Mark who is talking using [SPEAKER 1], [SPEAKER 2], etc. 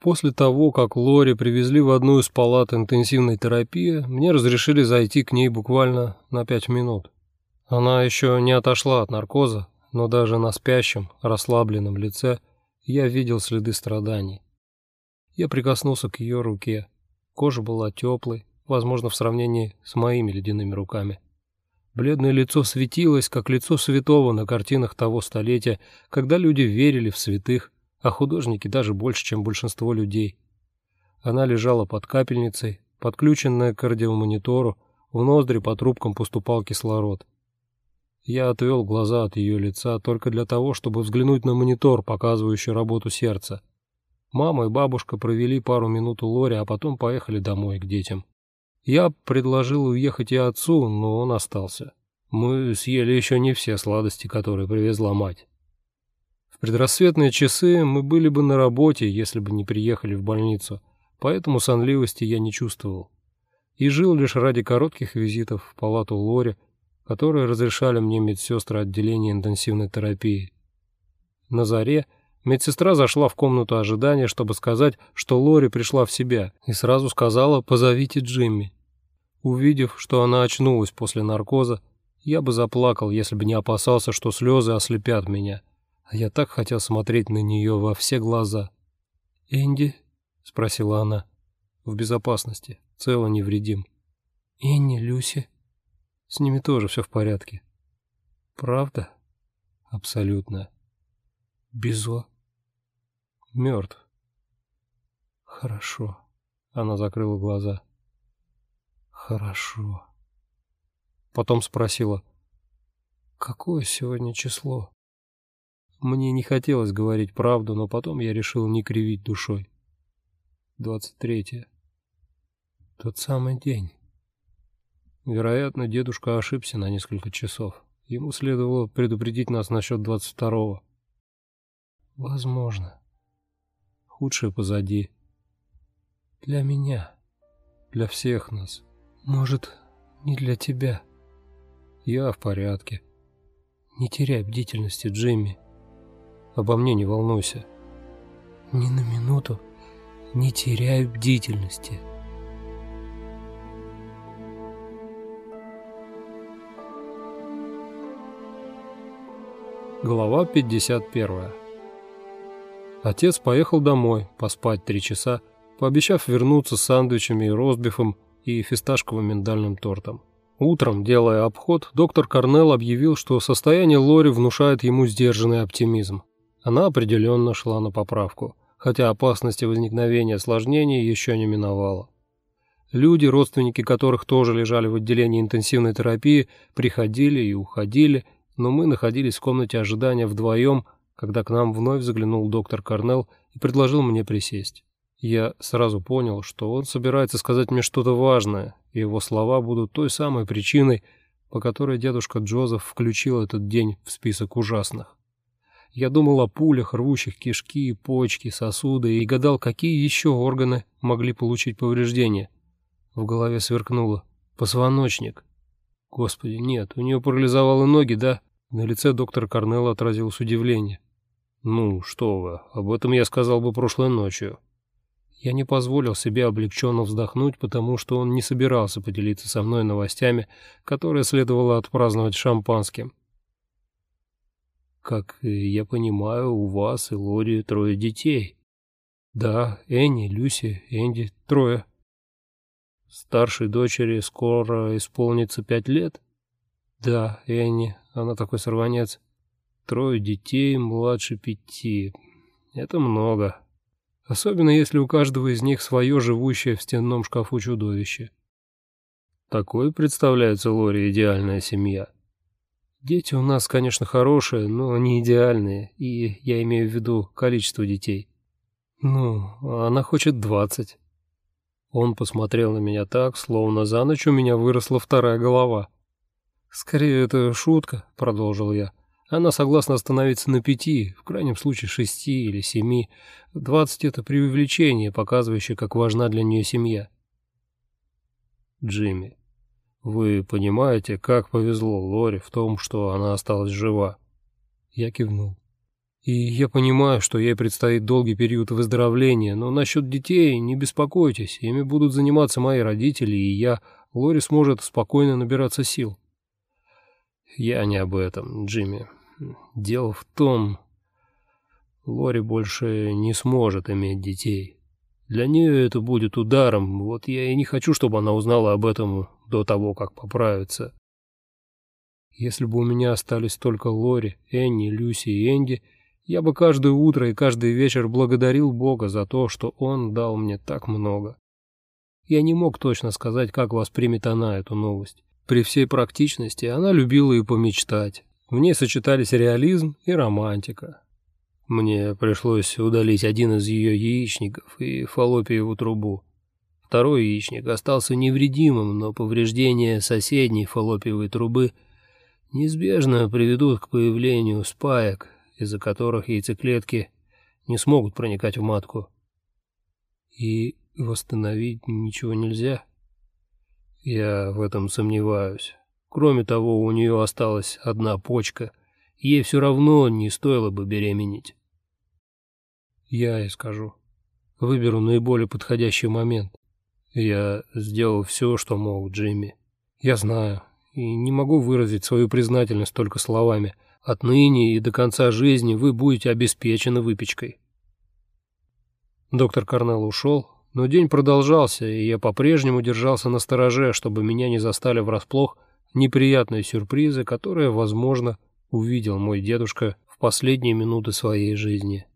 [SPEAKER 1] После того, как Лори привезли в одну из палат интенсивной терапии, мне разрешили зайти к ней буквально на пять минут. Она еще не отошла от наркоза, но даже на спящем, расслабленном лице я видел следы страданий. Я прикоснулся к ее руке. Кожа была теплой, возможно, в сравнении с моими ледяными руками. Бледное лицо светилось, как лицо святого на картинах того столетия, когда люди верили в святых, а художники даже больше, чем большинство людей. Она лежала под капельницей, подключенная к кардиомонитору, в ноздри по трубкам поступал кислород. Я отвел глаза от ее лица только для того, чтобы взглянуть на монитор, показывающий работу сердца. Мама и бабушка провели пару минут у Лори, а потом поехали домой к детям. Я предложил уехать и отцу, но он остался. Мы съели еще не все сладости, которые привезла мать. В предрассветные часы мы были бы на работе, если бы не приехали в больницу, поэтому сонливости я не чувствовал. И жил лишь ради коротких визитов в палату Лори, которые разрешали мне медсестры отделения интенсивной терапии. На заре медсестра зашла в комнату ожидания, чтобы сказать, что Лори пришла в себя, и сразу сказала «позовите Джимми». Увидев, что она очнулась после наркоза, я бы заплакал, если бы не опасался, что слезы ослепят меня я так хотел смотреть на нее во все глаза. «Энди?» — спросила она. «В безопасности, цело невредим». «Энни, Люси?» «С ними тоже все в порядке». «Правда?» «Абсолютно». «Безо?» «Мертв». «Хорошо». Она закрыла глаза. «Хорошо». Потом спросила, «Какое сегодня число?» Мне не хотелось говорить правду, но потом я решил не кривить душой. Двадцать третье. Тот самый день. Вероятно, дедушка ошибся на несколько часов. Ему следовало предупредить нас насчет двадцать второго. Возможно. Худшее позади. Для меня. Для всех нас. Может, не для тебя. Я в порядке. Не теряй бдительности, Джимми. Обо мне не волнуйся. Ни на минуту не теряй бдительности. Глава 51. Отец поехал домой, поспать три часа, пообещав вернуться с сандвичами и ростбифом и фисташковым миндальным тортом. Утром, делая обход, доктор Корнелл объявил, что состояние Лори внушает ему сдержанный оптимизм. Она определенно шла на поправку, хотя опасности возникновения осложнений еще не миновала. Люди, родственники которых тоже лежали в отделении интенсивной терапии, приходили и уходили, но мы находились в комнате ожидания вдвоем, когда к нам вновь заглянул доктор Корнелл и предложил мне присесть. Я сразу понял, что он собирается сказать мне что-то важное, и его слова будут той самой причиной, по которой дедушка Джозеф включил этот день в список ужасных. Я думал о пулях, рвущих кишки, почки, сосуды и гадал, какие еще органы могли получить повреждения. В голове сверкнуло. Позвоночник. Господи, нет, у нее парализовало ноги, да? На лице доктора Корнелла отразилось удивление. «Ну, что вы, об этом я сказал бы прошлой ночью». Я не позволил себе облегченно вздохнуть, потому что он не собирался поделиться со мной новостями, которые следовало отпраздновать шампанским. Как я понимаю, у вас и Лори трое детей. Да, Энни, Люси, Энди, трое. Старшей дочери скоро исполнится пять лет? Да, Энни, она такой сорванец. Трое детей, младше пяти. Это много. Особенно если у каждого из них свое живущее в стенном шкафу чудовище. Такой представляется Лори идеальная семья. Дети у нас, конечно, хорошие, но не идеальные, и я имею в виду количество детей. Ну, она хочет двадцать. Он посмотрел на меня так, словно за ночь у меня выросла вторая голова. «Скорее, это шутка», — продолжил я. «Она согласна остановиться на пяти, в крайнем случае шести или семи. Двадцать — это преувеличение, показывающее, как важна для нее семья». Джимми. Вы понимаете, как повезло Лоре в том, что она осталась жива? Я кивнул. И я понимаю, что ей предстоит долгий период выздоровления, но насчет детей не беспокойтесь, ими будут заниматься мои родители, и я, Лори сможет спокойно набираться сил. Я не об этом, Джимми. Дело в том, Лори больше не сможет иметь детей. Для нее это будет ударом, вот я и не хочу, чтобы она узнала об этом до того, как поправится. Если бы у меня остались только Лори, Энни, Люси и Энди, я бы каждое утро и каждый вечер благодарил Бога за то, что Он дал мне так много. Я не мог точно сказать, как воспримет она эту новость. При всей практичности она любила и помечтать. В ней сочетались реализм и романтика. Мне пришлось удалить один из ее яичников и фаллопиеву трубу. Второй яичник остался невредимым, но повреждения соседней фаллопиевой трубы неизбежно приведут к появлению спаек, из-за которых яйцеклетки не смогут проникать в матку. И восстановить ничего нельзя. Я в этом сомневаюсь. Кроме того, у нее осталась одна почка, ей все равно не стоило бы беременеть. Я и скажу. Выберу наиболее подходящий момент. Я сделал все, что мог, Джимми. Я знаю, и не могу выразить свою признательность только словами — Отныне и до конца жизни вы будете обеспечены выпечкой. Доктор Корнелл ушел, но день продолжался, и я по-прежнему держался на стороже, чтобы меня не застали врасплох неприятные сюрпризы, которые, возможно, увидел мой дедушка в последние минуты своей жизни.